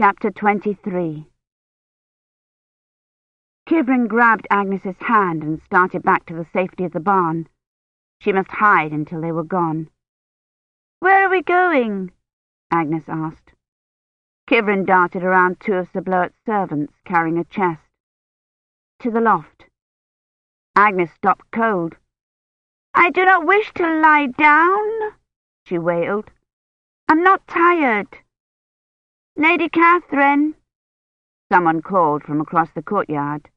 Chapter 23 Kivrin grabbed Agnes's hand and started back to the safety of the barn. She must hide until they were gone. Where are we going? Agnes asked. Kivrin darted around two of Sir Bloet's servants carrying a chest. To the loft. Agnes stopped cold. I do not wish to lie down, she wailed. I'm not tired. Lady Catherine, someone called from across the courtyard.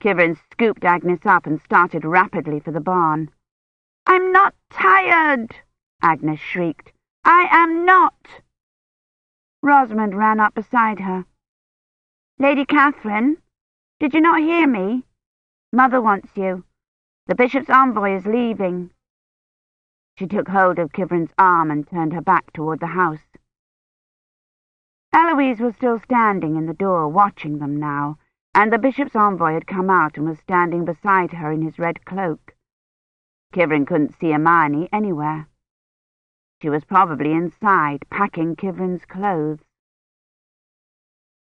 Kivrin scooped Agnes up and started rapidly for the barn. I'm not tired, Agnes shrieked. I am not. Rosamond ran up beside her. Lady Catherine, did you not hear me? Mother wants you. The bishop's envoy is leaving. She took hold of Kivrin's arm and turned her back toward the house. Eloise was still standing in the door, watching them now, and the bishop's envoy had come out and was standing beside her in his red cloak. Kivrin couldn't see Imeyne anywhere. She was probably inside, packing Kivrin's clothes.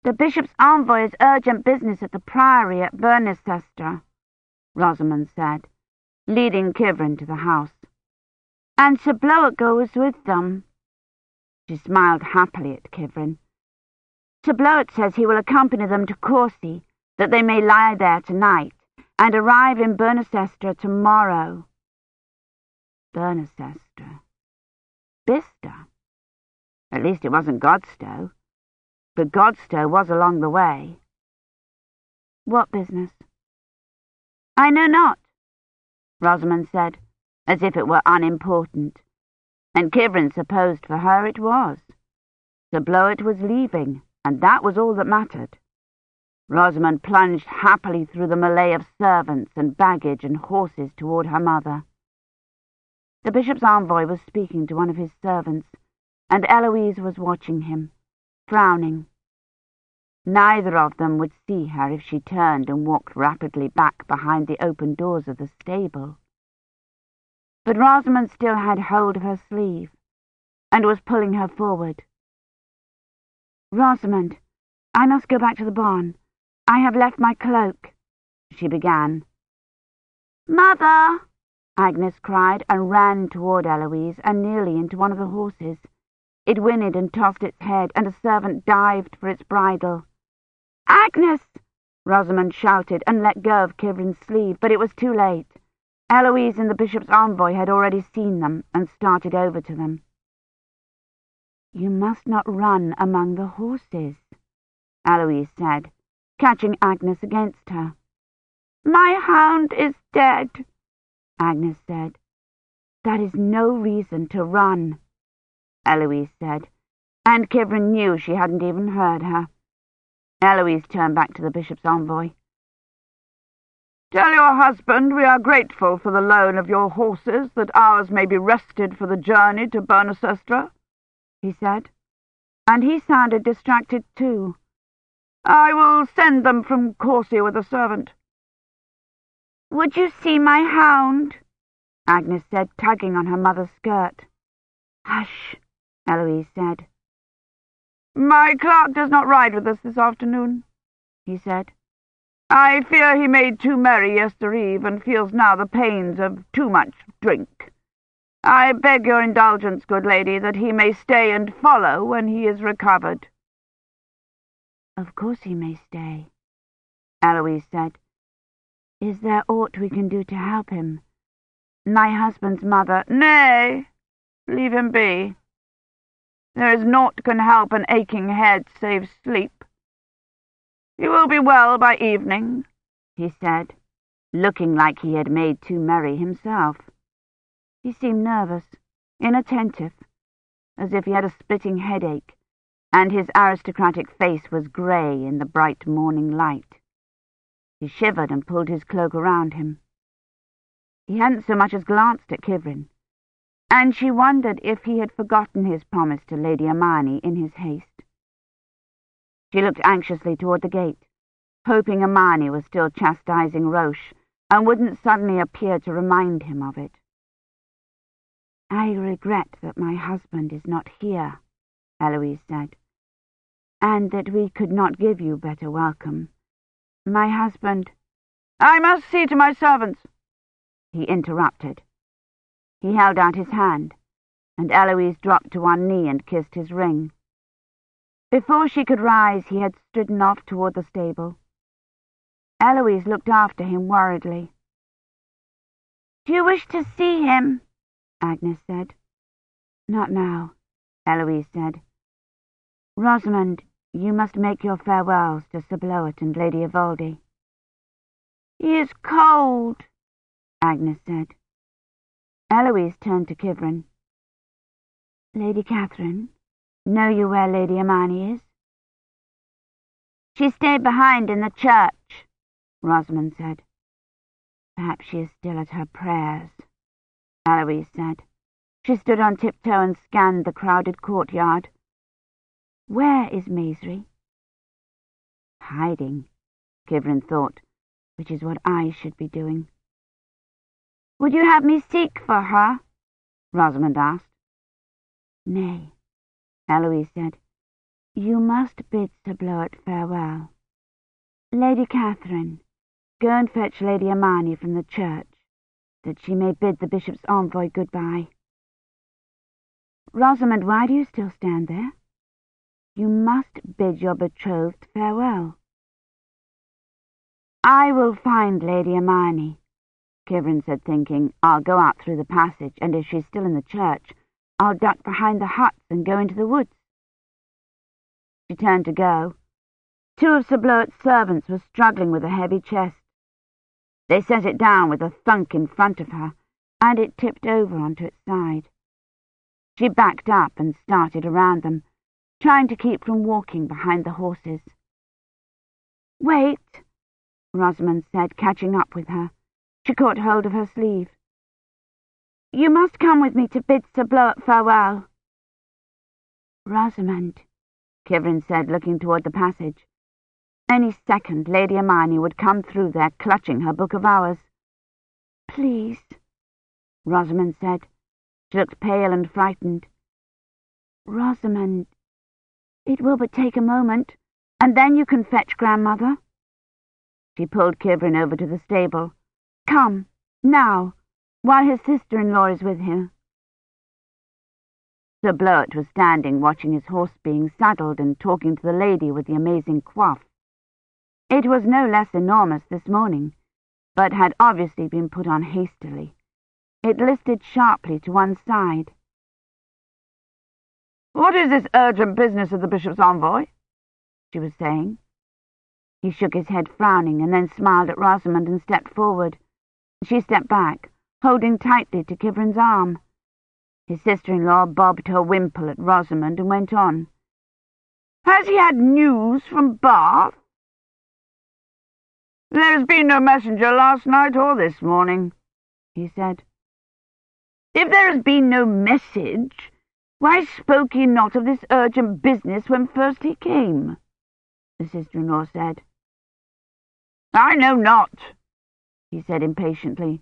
The bishop's envoy has urgent business at the priory at Bernecestre, Rosamond said, leading Kivrin to the house. And Sir Bloet goes with them. She smiled happily at Kivrin. Sir Bloet says he will accompany them to Courcy, that they may lie there tonight, and arrive in Bernecestre tomorrow. Bernecestre. Bicester. At least it wasn't Godstow. But Godstow was along the way. What business? I know not, Rosamond said, as if it were unimportant. And Kivrin supposed for her it was. Sir Bloet was leaving, and that was all that mattered. Rosamond plunged happily through the melee of servants and baggage and horses toward her mother. The bishop's envoy was speaking to one of his servants, and Eloise was watching him, frowning. Neither of them would see her if she turned and walked rapidly back behind the open doors of the stable. But Rosamond still had hold of her sleeve, and was pulling her forward. Rosamond, I must go back to the barn. I have left my cloak, she began. Mother! Agnes cried and ran toward Eloise and nearly into one of the horses. It whinnied and tossed its head, and a servant dived for its bridle. Agnes! Rosamond shouted and let go of Kivrin's sleeve, but it was too late. Eloise and the bishop's envoy had already seen them and started over to them. You must not run among the horses, Eloise said, catching Agnes against her. My hound is dead, Agnes said. That is no reason to run, Eloise said, and Kivrin knew she hadn't even heard her. Eloise turned back to the bishop's envoy. Tell your husband we are grateful for the loan of your horses, that ours may be rested for the journey to Bernecestre, he said, and he sounded distracted too. I will send them from Courcy with a servant. Would you see my hound? Agnes said, tugging on her mother's skirt. Hush, Eloise said. My clerk does not ride with us this afternoon, he said. I fear he made too merry yestereve and feels now the pains of too much drink. I beg your indulgence, good lady, that he may stay and follow when he is recovered. Of course he may stay, Eloise said. Is there aught we can do to help him? My husband's mother... Nay, leave him be. There is naught can help an aching head save sleep. He will be well by evening, he said, looking like he had made too merry himself. He seemed nervous, inattentive, as if he had a splitting headache, and his aristocratic face was grey in the bright morning light. He shivered and pulled his cloak around him. He hadn't so much as glanced at Kivrin, and she wondered if he had forgotten his promise to Lady Imeyne in his haste. She looked anxiously toward the gate, hoping Imeyne was still chastising Roche and wouldn't suddenly appear to remind him of it. I regret that my husband is not here, Eloise said. and that we could not give you better welcome. My husband... I must see to my servants, he interrupted. He held out his hand, and Eloise dropped to one knee and kissed his ring. Before she could rise, he had stridden off toward the stable. Eloise looked after him worriedly. Do you wish to see him? Agnes said. Not now, Eloise said. Rosamond, you must make your farewells to Sir Bloet and Lady Yvolde. He is cold, Agnes said. Eloise turned to Kivrin. Lady Catherine, know you where Lady Imeyne is? She stayed behind in the church, Rosamond said. Perhaps she is still at her prayers, Eloise said. She stood on tiptoe and scanned the crowded courtyard. Where is Maisry? Hiding, Kivrin thought, which is what I should be doing. Would you have me seek for her? Rosamond asked. Nay, Eloise said. You must bid Sir Bloet farewell. Lady Catherine, go and fetch Lady Imeyne from the church, that she may bid the bishop's envoy goodbye. Rosamond, why do you still stand there? You must bid your betrothed farewell. I will find Lady Imeyne, Kivrin said, thinking, I'll go out through the passage, and if she's still in the church, I'll duck behind the huts and go into the woods. She turned to go. Two of Sir Bloet's servants were struggling with a heavy chest. They set it down with a thunk in front of her, and it tipped over onto its side. She backed up and started around them, trying to keep from walking behind the horses. Wait, Rosamond said, catching up with her. She caught hold of her sleeve. You must come with me to bid Sir Bloet farewell. Rosamond, Kivrin said, looking toward the passage. Any second, Lady Imeyne would come through there, clutching her Book of Hours. Please, Rosamond said. She looked pale and frightened. Rosamond, it will but take a moment, and then you can fetch Grandmother. She pulled Kivrin over to the stable. Come, now, while his sister-in-law is with him. Sir Bloet was standing watching his horse being saddled and talking to the lady with the amazing coif. It was no less enormous this morning, but had obviously been put on hastily. It listed sharply to one side. What is this urgent business of the bishop's envoy? she was saying. He shook his head, frowning, and then smiled at Rosamond and stepped forward. She stepped back, holding tightly to Kivrin's arm. His sister-in-law bobbed her wimple at Rosamond and went on. Has he had news from Bath? There has been no messenger last night or this morning, he said. If there has been no message, why spoke he not of this urgent business when first he came? The sister-in-law said. I know not, he said impatiently.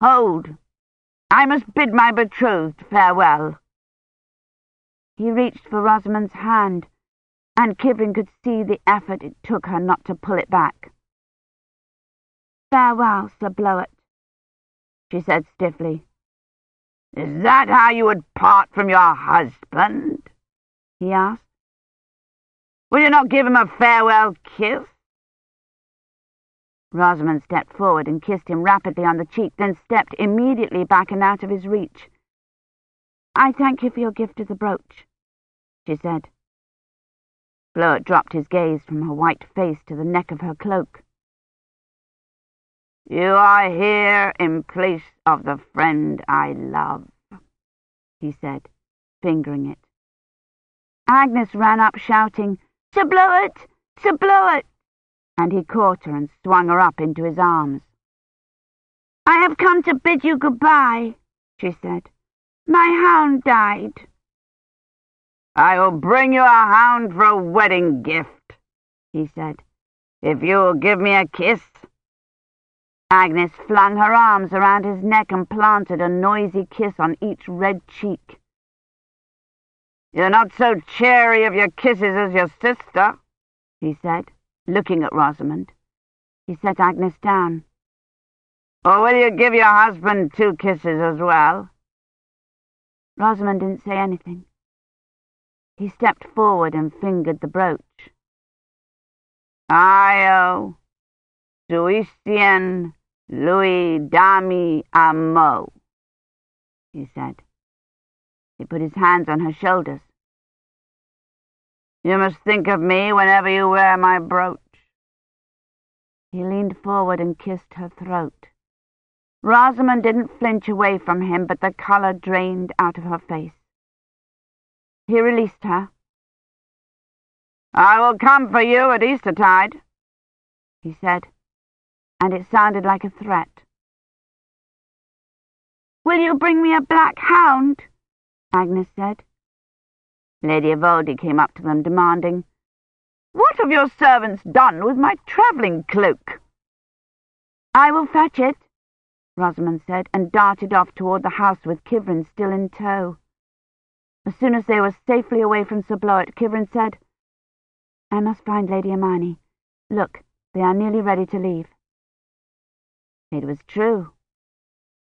Hold! I must bid my betrothed farewell. He reached for Rosamond's hand, and Kivrin could see the effort it took her not to pull it back. Farewell, Sir Bloet, she said stiffly. Is that how you would part from your husband? he asked. Will you not give him a farewell kiss? Rosamond stepped forward and kissed him rapidly on the cheek, then stepped immediately back and out of his reach. I thank you for your gift of the brooch, she said. Bloet dropped his gaze from her white face to the neck of her cloak. You are here in place of the friend I love, he said, fingering it. Agnes ran up, shouting, Sir Bloet! Sir Bloet! and he caught her and swung her up into his arms. I have come to bid you goodbye, she said. My hound died. I will bring you a hound for a wedding gift, he said, if you will give me a kiss. Agnes flung her arms around his neck and planted a noisy kiss on each red cheek. You're not so chary of your kisses as your sister, he said, looking at Rosamond. He set Agnes down. Or will you give your husband two kisses as well? Rosamond didn't say anything. He stepped forward and fingered the brooch. Oh, Io, Suicien, Louis Dami Amo, he said. He put his hands on her shoulders. You must think of me whenever you wear my brooch. He leaned forward and kissed her throat. Rosamond didn't flinch away from him, but the colour drained out of her face. He released her. I will come for you at Eastertide, he said, and it sounded like a threat. Will you bring me a black hound? Agnes said. Lady Yvolde came up to them, demanding, What have your servants done with my travelling cloak? I will fetch it, Rosamond said, and darted off toward the house with Kivrin still in tow. As soon as they were safely away from Sir Bloet, Kivrin said, I must find Lady Imeyne. Look, they are nearly ready to leave. It was true.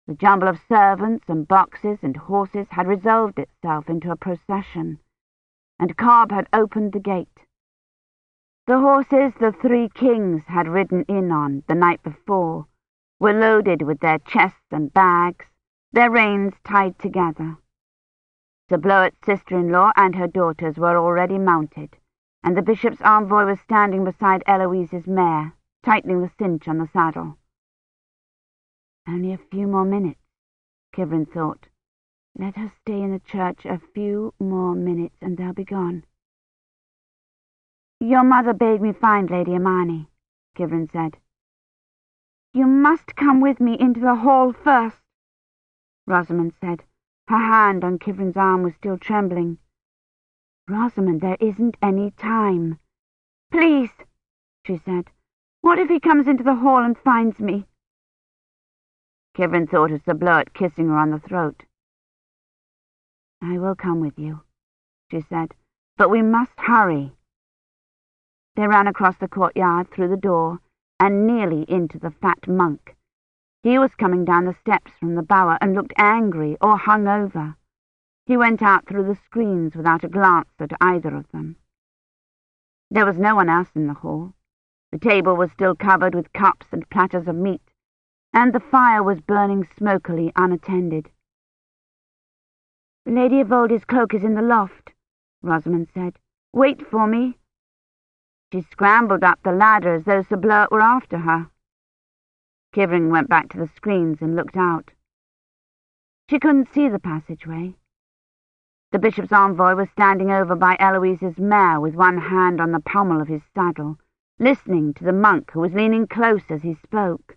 The jumble of servants and boxes and horses had resolved itself into a procession, and Cobb had opened the gate. The horses the three kings had ridden in on the night before were loaded with their chests and bags, their reins tied together. Sir Bloet's sister-in-law and her daughters were already mounted, and the bishop's envoy was standing beside Eloise's mare, tightening the cinch on the saddle. Only a few more minutes, Kivrin thought. Let her stay in the church a few more minutes and they'll be gone. Your mother bade me find Lady Imeyne, Kivrin said. You must come with me into the hall first, Rosamond said. Her hand on Kivrin's arm was still trembling. Rosamond, there isn't any time. Please, she said. What if he comes into the hall and finds me? Kivrin thought of Sir Bloet kissing her on the throat. I will come with you, she said, but we must hurry. They ran across the courtyard, through the door, and nearly into the fat monk. He was coming down the steps from the bower and looked angry or hung over. He went out through the screens without a glance at either of them. There was no one else in the hall. The table was still covered with cups and platters of meat, and the fire was burning smokily unattended. Lady Yvolde's cloak is in the loft, Rosamond said. Wait for me. She scrambled up the ladder as though Sir Bloet were after her. Kivrin went back to the screens and looked out. She couldn't see the passageway. The bishop's envoy was standing over by Eloise's mare with one hand on the pommel of his saddle, listening to the monk who was leaning close as he spoke.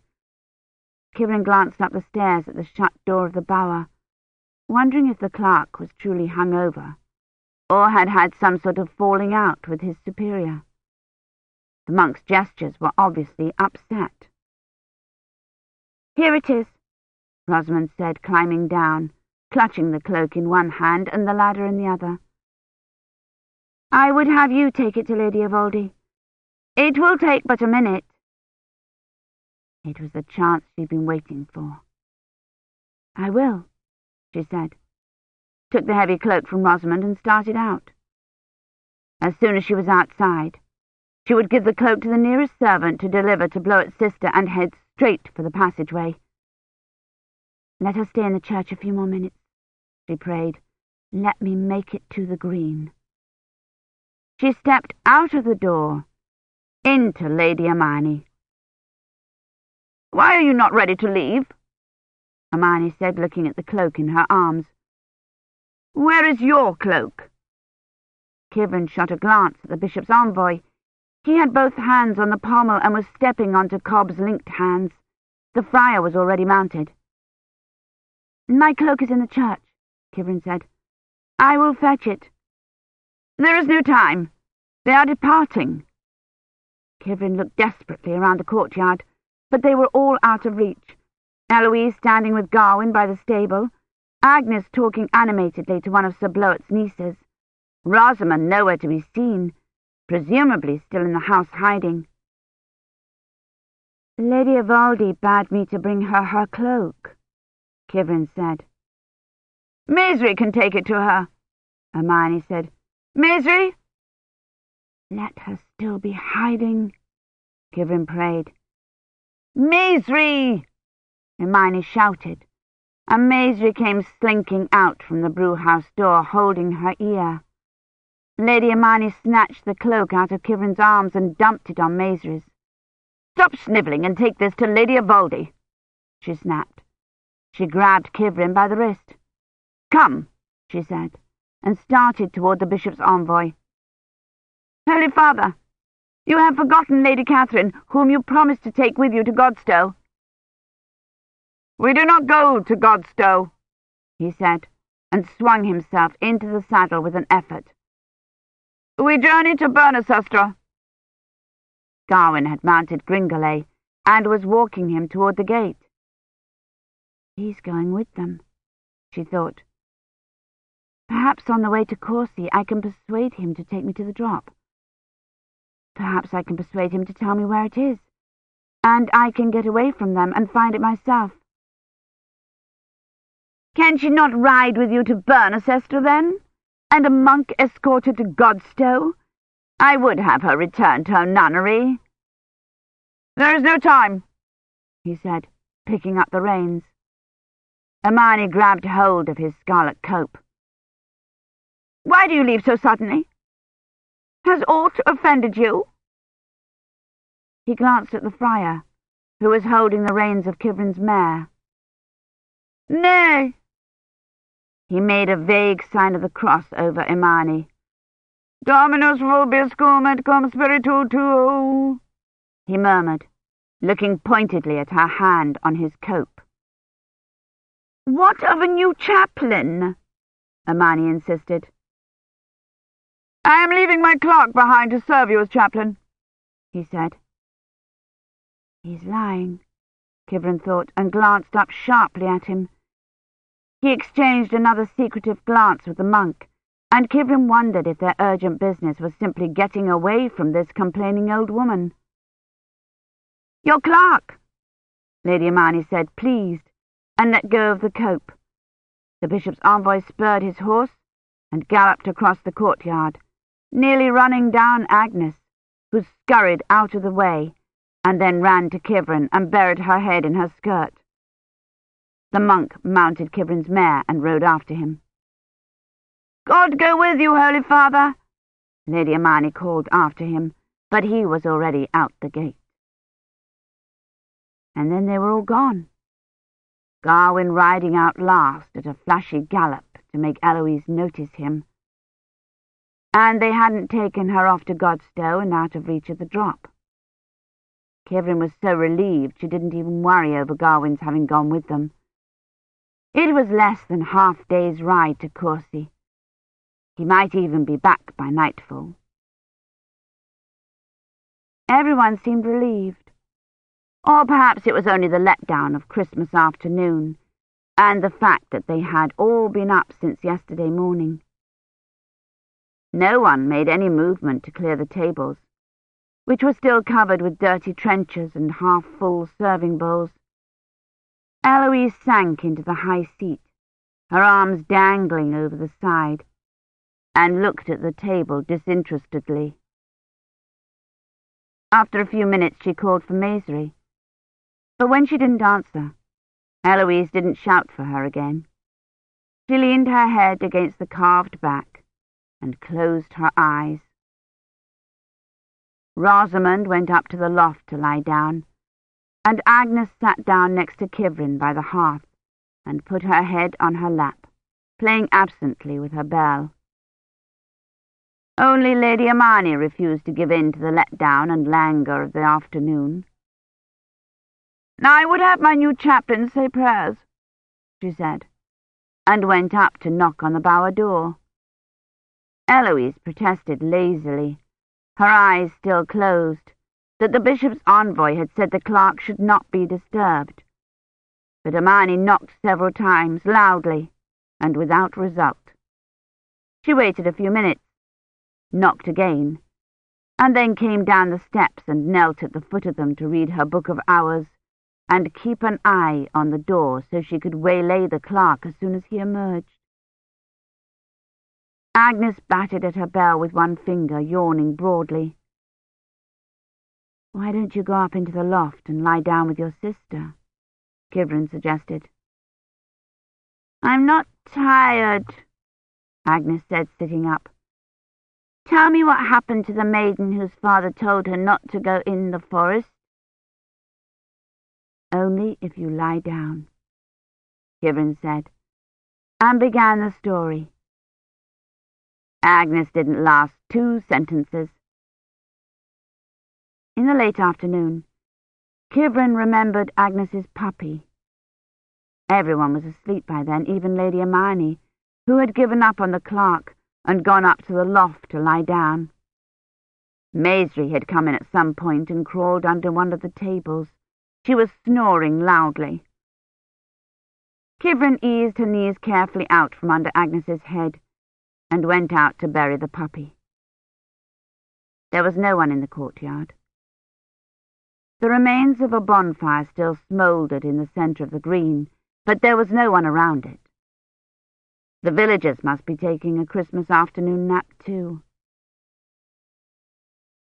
Kivrin glanced up the stairs at the shut door of the bower, wondering if the clerk was truly hung over, or had had some sort of falling out with his superior. The monk's gestures were obviously upset. Here it is, Rosamond said, climbing down, clutching the cloak in one hand and the ladder in the other. I would have you take it to Lady Yvolde. It will take but a minute. It was the chance she'd been waiting for. I will, she said, took the heavy cloak from Rosamond and started out. As soon as she was outside, she would give the cloak to the nearest servant to deliver to Bloet's sister and head straight for the passageway. Let her stay in the church a few more minutes, she prayed. Let me make it to the green. She stepped out of the door, into Lady Imeyne. Why are you not ready to leave? Imeyne said, looking at the cloak in her arms. Where is your cloak? Kivrin shot a glance at the bishop's envoy. He had both hands on the pommel and was stepping onto Cobb's linked hands. The friar was already mounted. My cloak is in the church, Kivrin said. I will fetch it. There is no time. They are departing. Kivrin looked desperately around the courtyard but they were all out of reach. Eloise standing with Gawyn by the stable, Agnes talking animatedly to one of Sir Bloet's nieces, Rosamond nowhere to be seen, presumably still in the house hiding. Lady Yvolde bade me to bring her her cloak, Kivrin said. Maisry can take it to her, Imeyne said. Maisry? Let her still be hiding, Kivrin prayed. Maisry! Imeyne shouted, and Maisry came slinking out from the brewhouse door, holding her ear. Lady Imeyne snatched the cloak out of Kivrin's arms and dumped it on Maisry's. Stop snivelling and take this to Lady Yvolde, she snapped. She grabbed Kivrin by the wrist. Come, she said, and started toward the bishop's envoy. Holy Father, you have forgotten Lady Catherine, whom you promised to take with you to Godstow. We do not go to Godstow, he said, and swung himself into the saddle with an effort. We journey to Bernecestre. Gawyn had mounted Gringolet and was walking him toward the gate. He's going with them, she thought. Perhaps on the way to Courcy I can persuade him to take me to the drop. Perhaps I can persuade him to tell me where it is, and I can get away from them and find it myself. Can she not ride with you to Bernecestre, then, and a monk escort her to Godstow? I would have her return to her nunnery. There is no time, he said, picking up the reins. Imeyne grabbed hold of his scarlet cope. Why do you leave so suddenly? Has aught offended you? He glanced at the friar, who was holding the reins of Kivrin's mare. Nay. He made a vague sign of the cross over Imeyne. Dominus vobiscum et cum spiritu tuo, he murmured, looking pointedly at her hand on his cope. What of a new chaplain? Imeyne insisted. I am leaving my clerk behind to serve you as chaplain, he said. He's lying, Kivrin thought, and glanced up sharply at him. He exchanged another secretive glance with the monk, and Kivrin wondered if their urgent business was simply getting away from this complaining old woman. Your clerk, Lady Imeyne said, pleased, and let go of the cope. The bishop's envoy spurred his horse and galloped across the courtyard, nearly running down Agnes, who scurried out of the way, and then ran to Kivrin and buried her head in her skirt. The monk mounted Kivrin's mare and rode after him. God go with you, Holy Father, Lady Imeyne called after him, but he was already out the gate. And then they were all gone. Gawyn riding out last at a flashy gallop to make Eloise notice him, and they hadn't taken her off to Godstow and out of reach of the drop. Kivrin was so relieved she didn't even worry over Gawyn's having gone with them. It was less than half day's ride to Courcy. He might even be back by nightfall. Everyone seemed relieved. Or perhaps it was only the letdown of Christmas afternoon, and the fact that they had all been up since yesterday morning. No one made any movement to clear the tables, which were still covered with dirty trenchers and half-full serving bowls. Eloise sank into the high seat, her arms dangling over the side, and looked at the table disinterestedly. After a few minutes she called for Maisry, but when she didn't answer, Eloise didn't shout for her again. She leaned her head against the carved back and closed her eyes. Rosamond went up to the loft to lie down, and Agnes sat down next to Kivrin by the hearth and put her head on her lap, playing absently with her bell. Only Lady Imeyne refused to give in to the let-down and languor of the afternoon. Now I would have my new chaplain say prayers, she said, and went up to knock on the bower door. Eloise protested lazily, her eyes still closed, that the bishop's envoy had said the clerk should not be disturbed. But Imeyne knocked several times, loudly, and without result. She waited a few minutes, knocked again, and then came down the steps and knelt at the foot of them to read her book of hours and keep an eye on the door so she could waylay the clerk as soon as he emerged. Agnes battered at her bell with one finger, yawning broadly. Why don't you go up into the loft and lie down with your sister? Kivrin suggested. I'm not tired, Agnes said, sitting up. Tell me what happened to the maiden whose father told her not to go in the forest. Only if you lie down, Kivrin said, and began the story. Agnes didn't last two sentences. In the late afternoon, Kivrin remembered Agnes's puppy. Everyone was asleep by then, even Lady Imeyne, who had given up on the clerk and gone up to the loft to lie down. Maisry had come in at some point and crawled under one of the tables. She was snoring loudly. Kivrin eased her knees carefully out from under Agnes's head and went out to bury the puppy. There was no one in the courtyard. The remains of a bonfire still smouldered in the centre of the green, but there was no one around it. The villagers must be taking a Christmas afternoon nap too.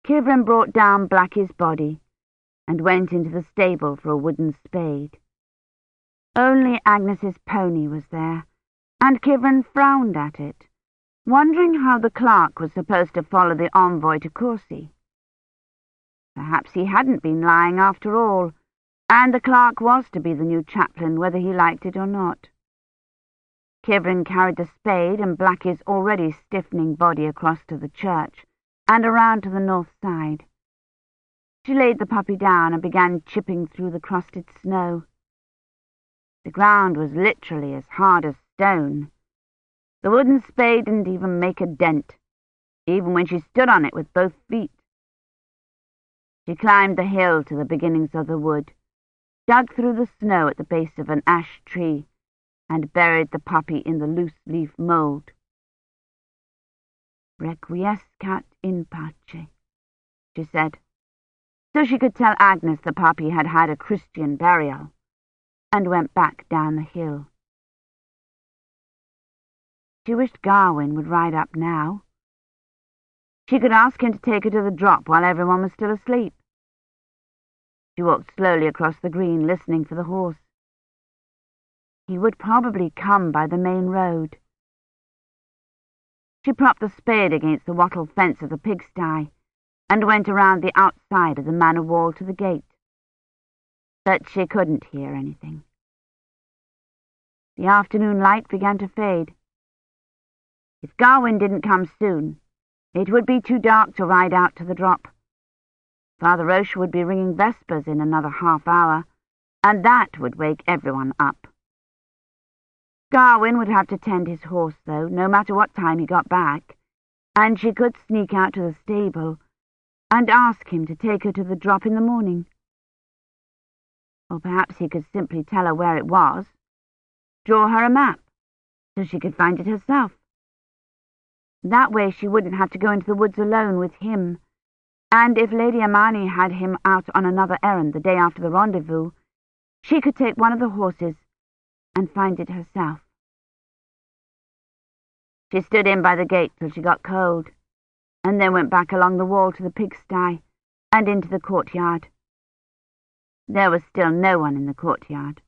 Kivrin brought down Blackie's body and went into the stable for a wooden spade. Only Agnes's pony was there, and Kivrin frowned at it wondering how the clerk was supposed to follow the envoy to Courcy. Perhaps he hadn't been lying after all, and the clerk was to be the new chaplain whether he liked it or not. Kivrin carried the spade and Blackie's already stiffening body across to the church and around to the north side. She laid the puppy down and began chipping through the crusted snow. The ground was literally as hard as stone, the wooden spade didn't even make a dent, even when she stood on it with both feet. She climbed the hill to the beginnings of the wood, dug through the snow at the base of an ash tree, and buried the puppy in the loose-leaf mould. Requiescat in pace, she said, so she could tell Agnes the puppy had had a Christian burial, and went back down the hill. She wished Gawyn would ride up now. She could ask him to take her to the drop while everyone was still asleep. She walked slowly across the green, listening for the horse. He would probably come by the main road. She propped the spade against the wattle fence of the pigsty and went around the outside of the manor wall to the gate. But she couldn't hear anything. The afternoon light began to fade. If Gawyn didn't come soon, it would be too dark to ride out to the drop. Father Roche would be ringing vespers in another half hour, and that would wake everyone up. Gawyn would have to tend his horse, though, no matter what time he got back, and she could sneak out to the stable and ask him to take her to the drop in the morning. Or perhaps he could simply tell her where it was, draw her a map, so she could find it herself. That way she wouldn't have to go into the woods alone with him, and if Lady Imeyne had him out on another errand the day after the rendezvous, she could take one of the horses and find it herself. She stood in by the gate till she got cold, and then went back along the wall to the pigsty and into the courtyard. There was still no one in the courtyard,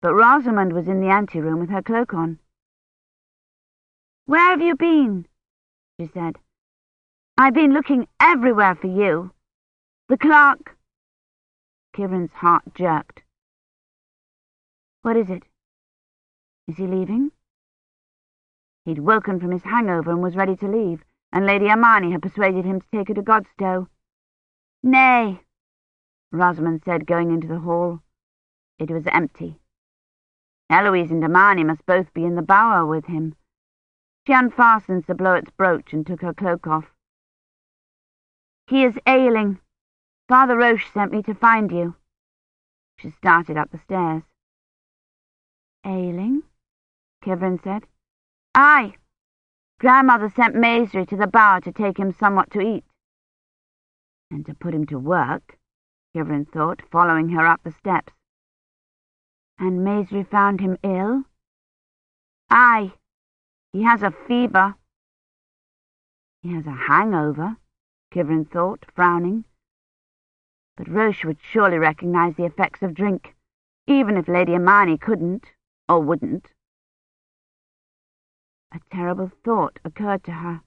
but Rosamond was in the anteroom with her cloak on. Where have you been? she said. I've been looking everywhere for you. The clerk... Kivrin's heart jerked. What is it? Is he leaving? He'd woken from his hangover and was ready to leave, and Lady Imeyne had persuaded him to take her to Godstow. Nay, Rosamond said, going into the hall. It was empty. Eloise and Imeyne must both be in the bower with him. She unfastened Sir Bloet's brooch and took her cloak off. He is ailing. Father Roche sent me to find you. She started up the stairs. Ailing? Kivrin said. Aye. Grandmother sent Maisry to the bower to take him somewhat to eat. And to put him to work, Kivrin thought, following her up the steps. And Maisry found him ill? Aye, he has a fever. He has a hangover, Kivrin thought, frowning. But Roche would surely recognize the effects of drink, even if Lady Imeyne couldn't, or wouldn't. A terrible thought occurred to her.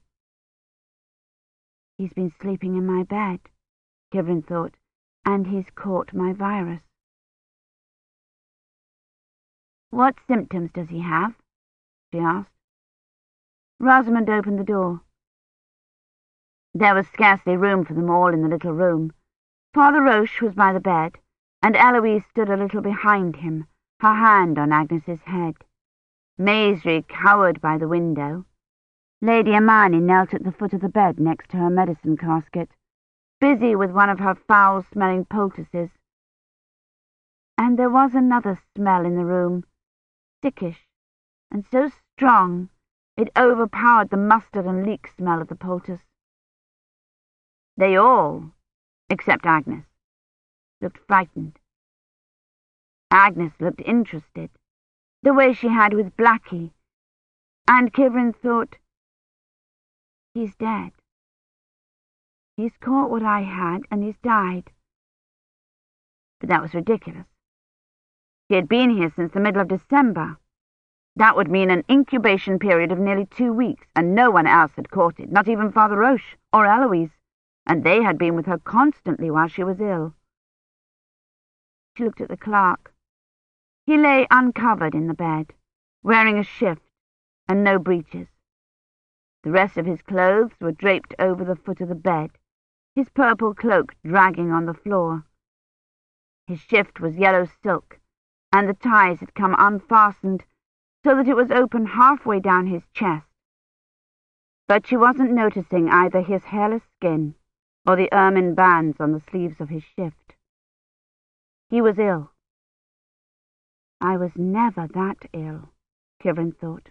He's been sleeping in my bed, Kivrin thought, and he's caught my virus. What symptoms does he have? she asked. Rosamond opened the door. There was scarcely room for them all in the little room. Father Roche was by the bed, and Eloise stood a little behind him, her hand on Agnes's head. Maisry cowered by the window. Lady Imeyne knelt at the foot of the bed next to her medicine casket, busy with one of her foul-smelling poultices. And there was another smell in the room, sickish, and so strong it overpowered the mustard and leek smell of the poultice. They all, except Agnes, looked frightened. Agnes looked interested, the way she had with Blackie, and Kivrin thought, He's dead. He's caught what I had, and he's died. But that was ridiculous. He had been here since the middle of December. That would mean an incubation period of nearly two weeks, and no one else had caught it, not even Father Roche or Eloise, and they had been with her constantly while she was ill. She looked at the clerk. He lay uncovered in the bed, wearing a shift and no breeches. The rest of his clothes were draped over the foot of the bed, his purple cloak dragging on the floor. His shift was yellow silk, and the ties had come unfastened so that it was open halfway down his chest. But she wasn't noticing either his hairless skin or the ermine bands on the sleeves of his shift. He was ill. I was never that ill, Kivrin thought,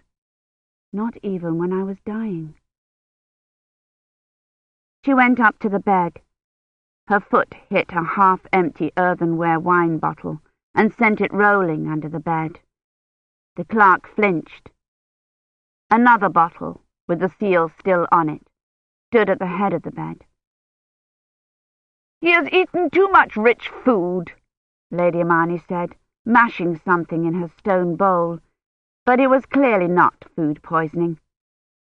not even when I was dying. She went up to the bed. Her foot hit a half-empty earthenware wine bottle and sent it rolling under the bed. The clerk flinched. Another bottle, with the seal still on it, stood at the head of the bed. He has eaten too much rich food, Lady Imeyne said, mashing something in her stone bowl, but it was clearly not food poisoning,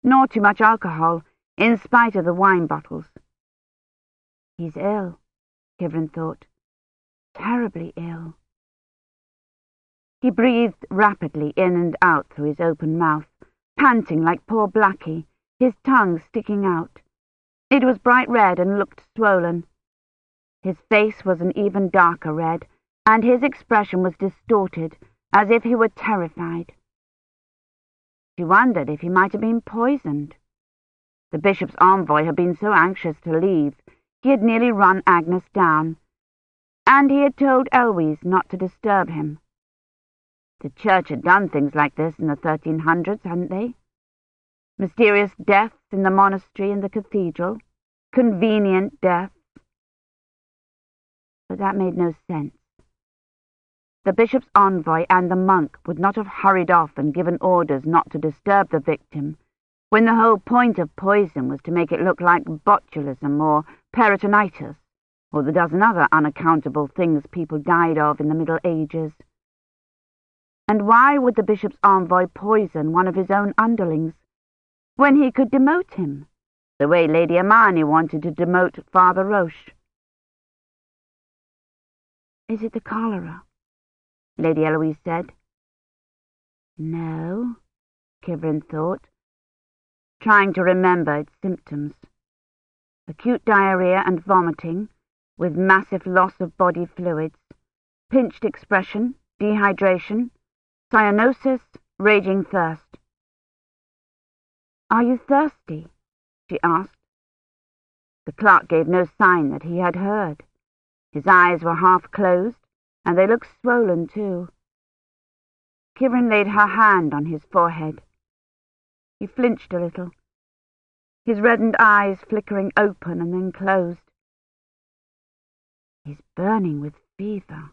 nor too much alcohol, in spite of the wine bottles. He's ill, Kivrin thought, terribly ill. He breathed rapidly in and out through his open mouth, panting like poor Blackie, his tongue sticking out. It was bright red and looked swollen. His face was an even darker red, and his expression was distorted, as if he were terrified. She wondered if he might have been poisoned. The bishop's envoy had been so anxious to leave, he had nearly run Agnes down, and he had told Eloise not to disturb him. The church had done things like this in the 1300s, hadn't they? Mysterious deaths in the monastery and the cathedral. Convenient deaths. But that made no sense. The bishop's envoy and the monk would not have hurried off and given orders not to disturb the victim, when the whole point of poison was to make it look like botulism or peritonitis, or the dozen other unaccountable things people died of in the Middle Ages. And why would the bishop's envoy poison one of his own underlings, when he could demote him, the way Lady Imeyne wanted to demote Father Roche? Is it the cholera? Lady Eloise said. No, Kivrin thought, trying to remember its symptoms. Acute diarrhea and vomiting, with massive loss of body fluids, pinched expression, dehydration, cyanosis, raging thirst. Are you thirsty? she asked. The clerk gave no sign that he had heard. His eyes were half closed, and they looked swollen too. Kivrin laid her hand on his forehead. He flinched a little, his reddened eyes flickering open and then closed. He's burning with fever,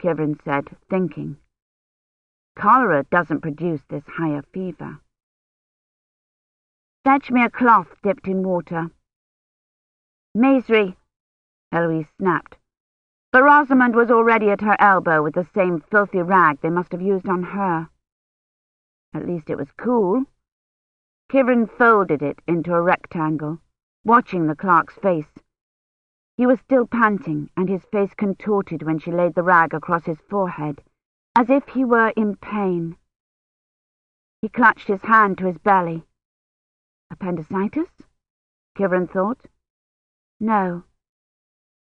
Kivrin said, thinking. Cholera doesn't produce this higher fever. Fetch me a cloth dipped in water. Maisry, Eloise snapped. But Rosamond was already at her elbow with the same filthy rag they must have used on her. At least it was cool. Kivrin folded it into a rectangle, watching the clerk's face. He was still panting, and his face contorted when she laid the rag across his forehead, as if he were in pain. He clutched his hand to his belly. Appendicitis? Kivrin thought. No.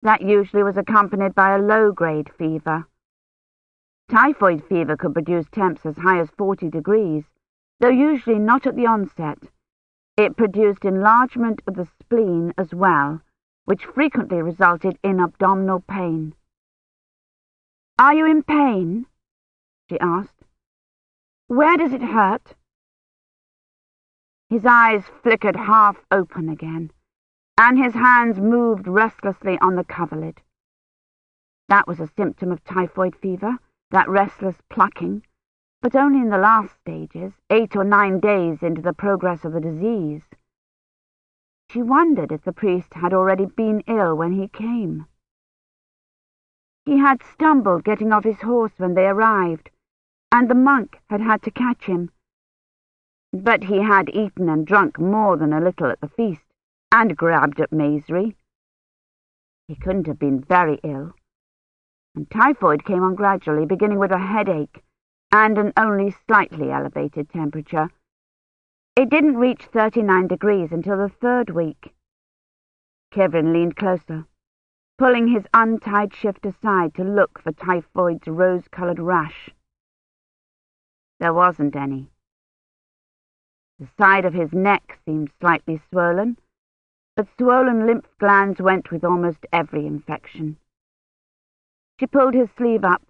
That usually was accompanied by a low-grade fever. Typhoid fever could produce temps as high as 40 degrees, though usually not at the onset. It produced enlargement of the spleen as well, which frequently resulted in abdominal pain. Are you in pain? She asked. Where does it hurt? His eyes flickered half open again, and his hands moved restlessly on the coverlid. That was a symptom of typhoid fever, that restless plucking, but only in the last stages, eight or nine days into the progress of the disease. She wondered if the priest had already been ill when he came. He had stumbled getting off his horse when they arrived, and the monk had had to catch him. But he had eaten and drunk more than a little at the feast, and grabbed at Maisry. He couldn't have been very ill, and typhoid came on gradually, beginning with a headache and an only slightly elevated temperature. It didn't reach 39 degrees until the third week. Kivrin leaned closer, pulling his untied shift aside to look for typhoid's rose-coloured rash. There wasn't any. The side of his neck seemed slightly swollen, but swollen lymph glands went with almost every infection. She pulled his sleeve up,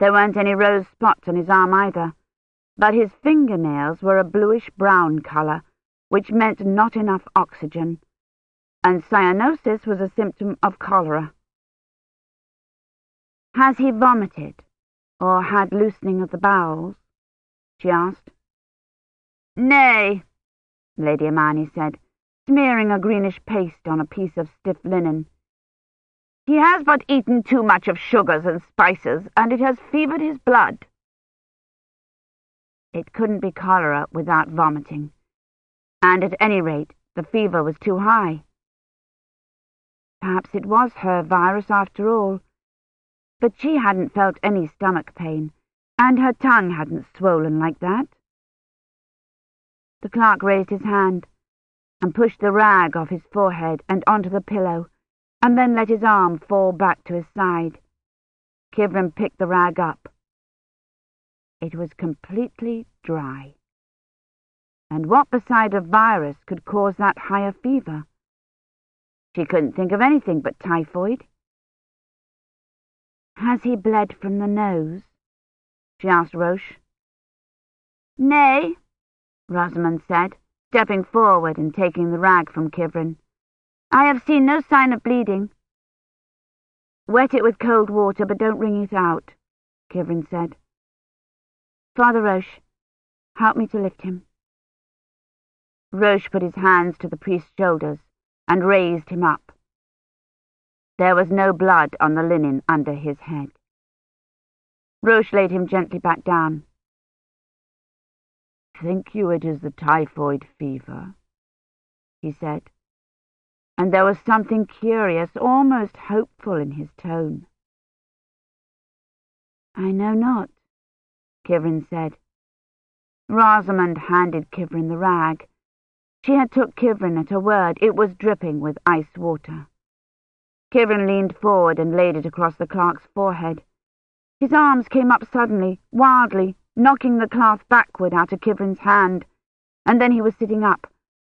there weren't any rose spots on his arm either, but his fingernails were a bluish-brown colour, which meant not enough oxygen, and cyanosis was a symptom of cholera. Has he vomited, or had loosening of the bowels? she asked. Nay, Lady Imeyne said, smearing a greenish paste on a piece of stiff linen. He has but eaten too much of sugars and spices, and it has fevered his blood. It couldn't be cholera without vomiting, and at any rate the fever was too high. Perhaps it was her virus after all, but she hadn't felt any stomach pain, and her tongue hadn't swollen like that. The clerk raised his hand and pushed the rag off his forehead and onto the pillow, and then let his arm fall back to his side. Kivrin picked the rag up. It was completely dry. And what beside a virus could cause that higher fever? She couldn't think of anything but typhoid. Has he bled from the nose? she asked Roche. Nay, Rosamond said, stepping forward and taking the rag from Kivrin. I have seen no sign of bleeding. Wet it with cold water, but don't wring it out, Kivrin said. Father Roche, help me to lift him. Roche put his hands to the priest's shoulders and raised him up. There was no blood on the linen under his head. Roche laid him gently back down. Think you it is the typhoid fever? he said and there was something curious, almost hopeful in his tone. I know not, Kivrin said. Rosamond handed Kivrin the rag. She had took Kivrin at her word. It was dripping with ice water. Kivrin leaned forward and laid it across the clerk's forehead. His arms came up suddenly, wildly, knocking the cloth backward out of Kivrin's hand, and then he was sitting up,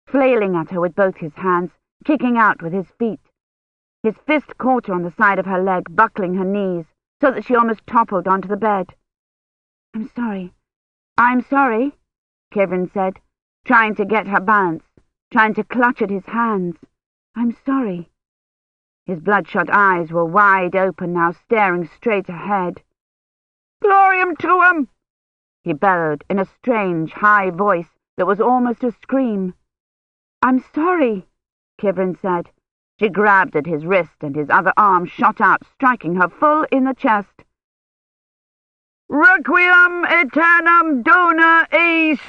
flailing at her with both his hands, kicking out with his feet. His fist caught her on the side of her leg, buckling her knees, so that she almost toppled onto the bed. I'm sorry. I'm sorry, Kivrin said, trying to get her balance, trying to clutch at his hands. I'm sorry. His bloodshot eyes were wide open now, staring straight ahead. Gloriam to him! he bellowed in a strange, high voice that was almost a scream. I'm sorry, Kivrin said. She grabbed at his wrist and his other arm shot out, striking her full in the chest. Requiem aeternam dona eis,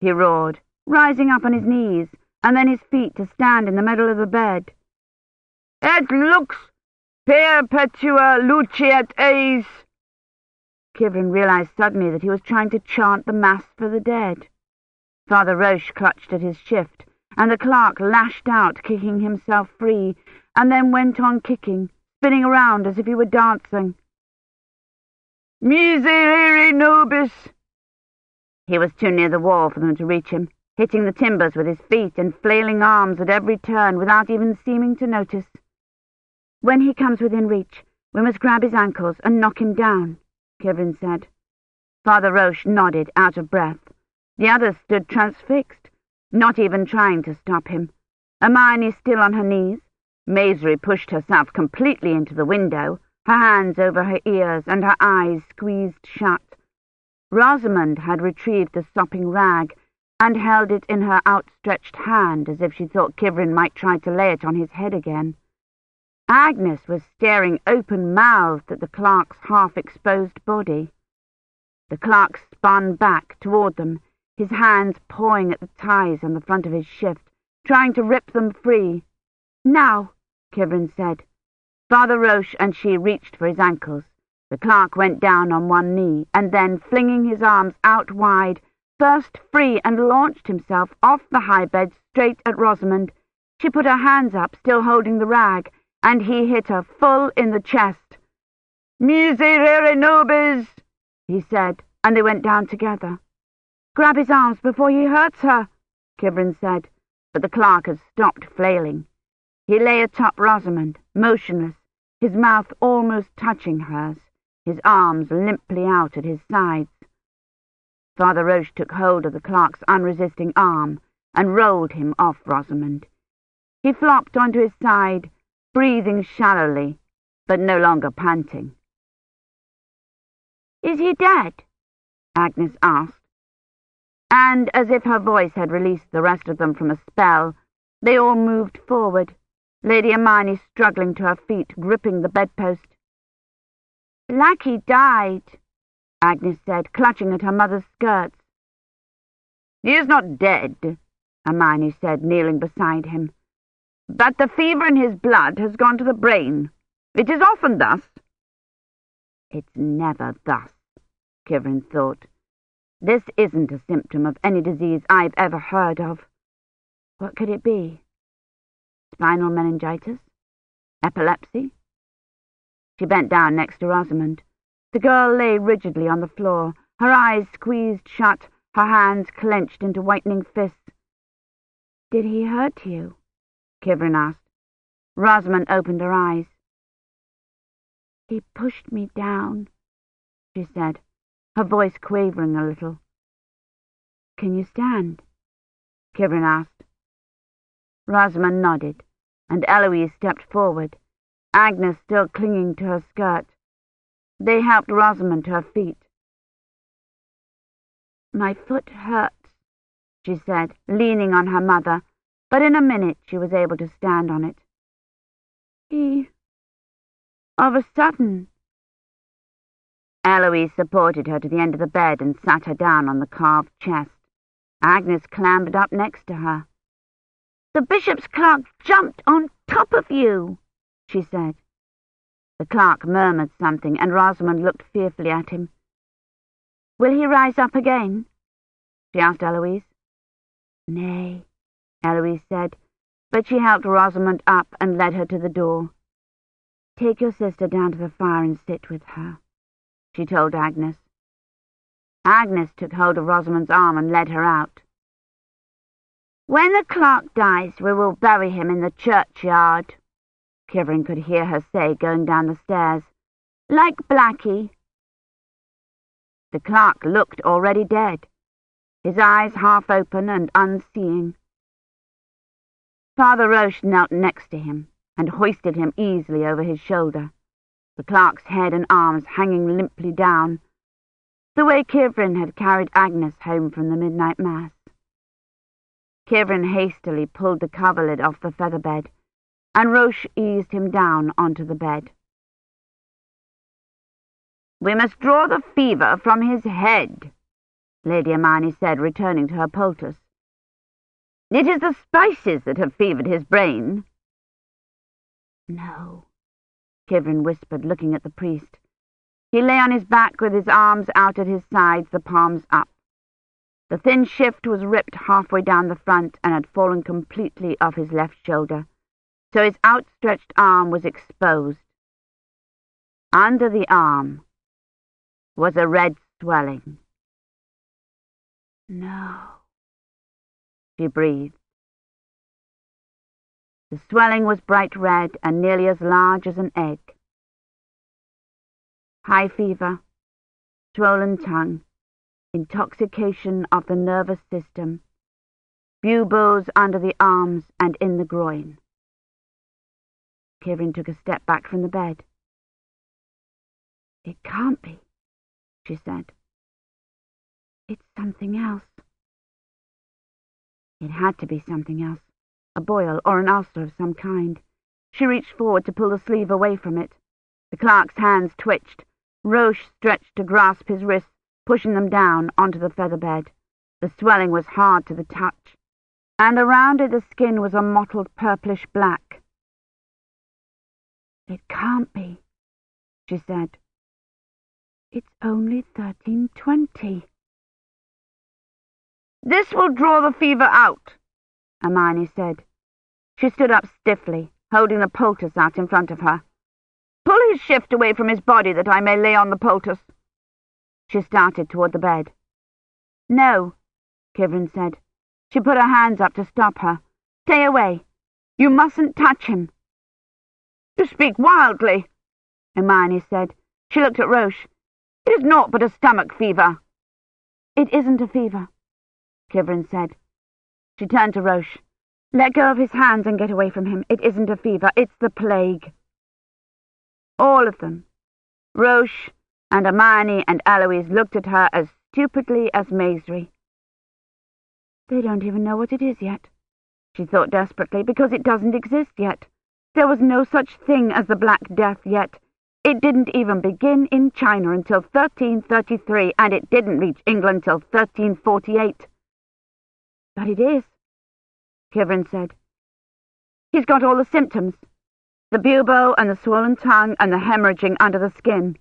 he roared, rising up on his knees and then his feet to stand in the middle of the bed. Et lux perpetua luceat eis. Kivrin realized suddenly that he was trying to chant the Mass for the dead. Father Roche clutched at his shift, and the clerk lashed out, kicking himself free, and then went on kicking, spinning around as if he were dancing. Miserere nobis! He was too near the wall for them to reach him, hitting the timbers with his feet and flailing arms at every turn without even seeming to notice. When he comes within reach, we must grab his ankles and knock him down, Kivrin said. Father Roche nodded, out of breath. The others stood transfixed, not even trying to stop him. Imeyne still on her knees. Maisry pushed herself completely into the window, her hands over her ears and her eyes squeezed shut. Rosamond had retrieved the sopping rag and held it in her outstretched hand as if she thought Kivrin might try to lay it on his head again. Agnes was staring open-mouthed at the clerk's half-exposed body. The clerk spun back toward them, his hands pawing at the ties on the front of his shift, trying to rip them free. Now, Kivrin said. Father Roche and she reached for his ankles. The clerk went down on one knee, and then, flinging his arms out wide, burst free and launched himself off the high bed straight at Rosamond. She put her hands up, still holding the rag, and he hit her full in the chest. Miserere nobis, he said, and they went down together. Grab his arms before he hurts her, Kivrin said, but the clerk had stopped flailing. He lay atop Rosamond, motionless, his mouth almost touching hers, his arms limply out at his sides. Father Roche took hold of the clerk's unresisting arm and rolled him off Rosamond. He flopped onto his side, breathing shallowly, but no longer panting. Is he dead? Agnes asked and, as if her voice had released the rest of them from a spell, they all moved forward, Lady Imeyne struggling to her feet, gripping the bedpost. He died, Agnes said, clutching at her mother's skirts. He is not dead, Imeyne said, kneeling beside him. But the fever in his blood has gone to the brain. It is often thus. It's never thus, Kivrin thought. This isn't a symptom of any disease I've ever heard of. What could it be? Spinal meningitis? Epilepsy? She bent down next to Rosamond. The girl lay rigidly on the floor, her eyes squeezed shut, her hands clenched into whitening fists. Did he hurt you? Kivrin asked. Rosamond opened her eyes. He pushed me down, she said her voice quavering a little. Can you stand? Kivrin asked. Rosamond nodded, and Eloise stepped forward, Agnes still clinging to her skirt. They helped Rosamond to her feet. My foot hurts, she said, leaning on her mother, but in a minute she was able to stand on it. He... Of a sudden, Eloise supported her to the end of the bed and sat her down on the carved chest. Agnes clambered up next to her. The bishop's clerk jumped on top of you, she said. The clerk murmured something, and Rosamond looked fearfully at him. Will he rise up again? she asked Eloise. Nay, Eloise said, but she helped Rosamond up and led her to the door. Take your sister down to the fire and sit with her she told Agnes. Agnes took hold of Rosamond's arm and led her out. When the clerk dies, we will bury him in the churchyard, Kivrin could hear her say going down the stairs. Like Blackie. The clerk looked already dead, his eyes half open and unseeing. Father Roche knelt next to him and hoisted him easily over his shoulder, the clerk's head and arms hanging limply down, the way Kivrin had carried Agnes home from the midnight mass. Kivrin hastily pulled the coverlid off the feather bed, and Roche eased him down onto the bed. We must draw the fever from his head, Lady Imeyne said, returning to her poultice. It is the spices that have fevered his brain. No, Kivrin whispered, looking at the priest. He lay on his back with his arms out at his sides, the palms up. The thin shift was ripped halfway down the front and had fallen completely off his left shoulder, so his outstretched arm was exposed. Under the arm was a red swelling. No, she breathed. The swelling was bright red and nearly as large as an egg. High fever, swollen tongue, intoxication of the nervous system, buboes under the arms and in the groin. Kivrin took a step back from the bed. It can't be she said. It's something else. It had to be something else, a boil or an ulcer of some kind. She reached forward to pull the sleeve away from it. The clerk's hands twitched. Roche stretched to grasp his wrists, pushing them down onto the feather bed. The swelling was hard to the touch, and around it the skin was a mottled purplish black. It can't be, she said. It's only thirteen twenty. This will draw the fever out, Imeyne said. She stood up stiffly, holding the poultice out in front of her. Pull his shift away from his body that I may lay on the poultice. She started toward the bed. No, Kivrin said. She put her hands up to stop her. Stay away. You mustn't touch him. You speak wildly, Imeyne said. She looked at Roche. It is naught but a stomach fever. It isn't a fever, Kivrin said. She turned to Roche. Let go of his hands and get away from him. It isn't a fever. It's the plague. All of them, Roche and Imeyne and Eloise, looked at her as stupidly as Maisry. They don't even know what it is yet, she thought desperately, because it doesn't exist yet. There was no such thing as the Black Death yet, it didn't even begin in China until 1333, and it didn't reach England till 1348. But it is, Kivrin said. He's got all the symptoms. The bubo and the swollen tongue and the hemorrhaging under the skin.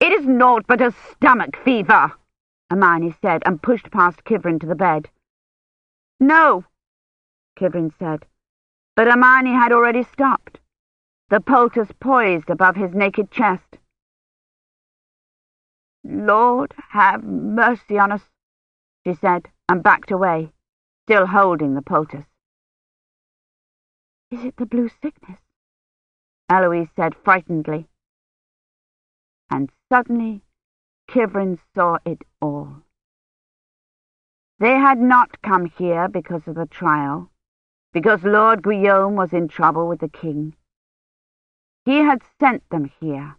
It is naught but a stomach fever, Imeyne said, and pushed past Kivrin to the bed. No, Kivrin said, but Imeyne had already stopped the poultice poised above his naked chest. Lord, have mercy on us, she said, and backed away, still holding the poultice. Is it the blue sickness? Eloise said frightenedly. And suddenly Kivrin saw it all. They had not come here because of the trial, because Lord Guillaume was in trouble with the king. He had sent them here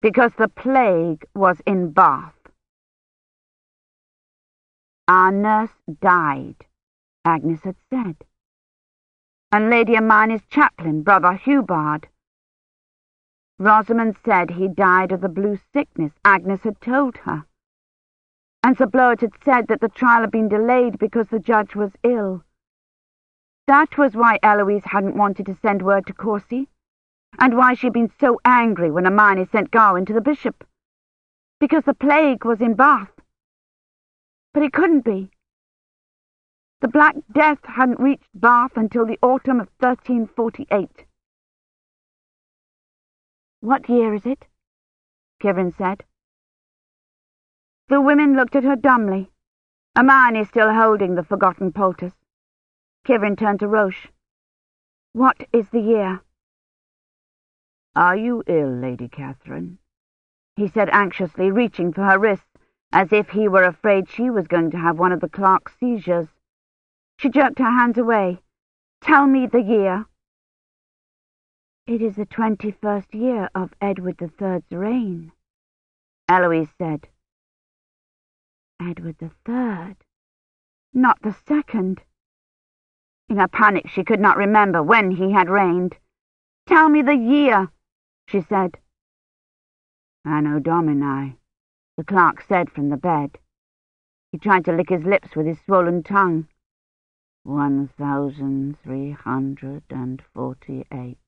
because the plague was in Bath. Our nurse died, Agnes had said, and Lady Imeyne's chaplain, Brother Hubard. Rosamond said he died of the blue sickness, Agnes had told her. And Sir Bloet had said that the trial had been delayed because the judge was ill. That was why Eloise hadn't wanted to send word to Courcy and why she had been so angry when Imeyne sent Gawyn to the bishop. Because the plague was in Bath. But it couldn't be. The Black Death hadn't reached Bath until the autumn of 1348. What year is it? Kivrin said. The women looked at her dumbly, Imeyne still holding the forgotten poultice. Kivrin turned to Roche. What is the year? Are you ill, Lady Catherine? he said anxiously, reaching for her wrist, as if he were afraid she was going to have one of the clerk's seizures. She jerked her hands away, Tell me the year. It is the twenty-first year of Edward the Third's reign, Eloise said. Edward the Third, not the second. In a panic she could not remember when he had reigned. Tell me the year, she said. Anno Domini, the clerk said from the bed. He tried to lick his lips with his swollen tongue. One thousand three hundred and forty-eight.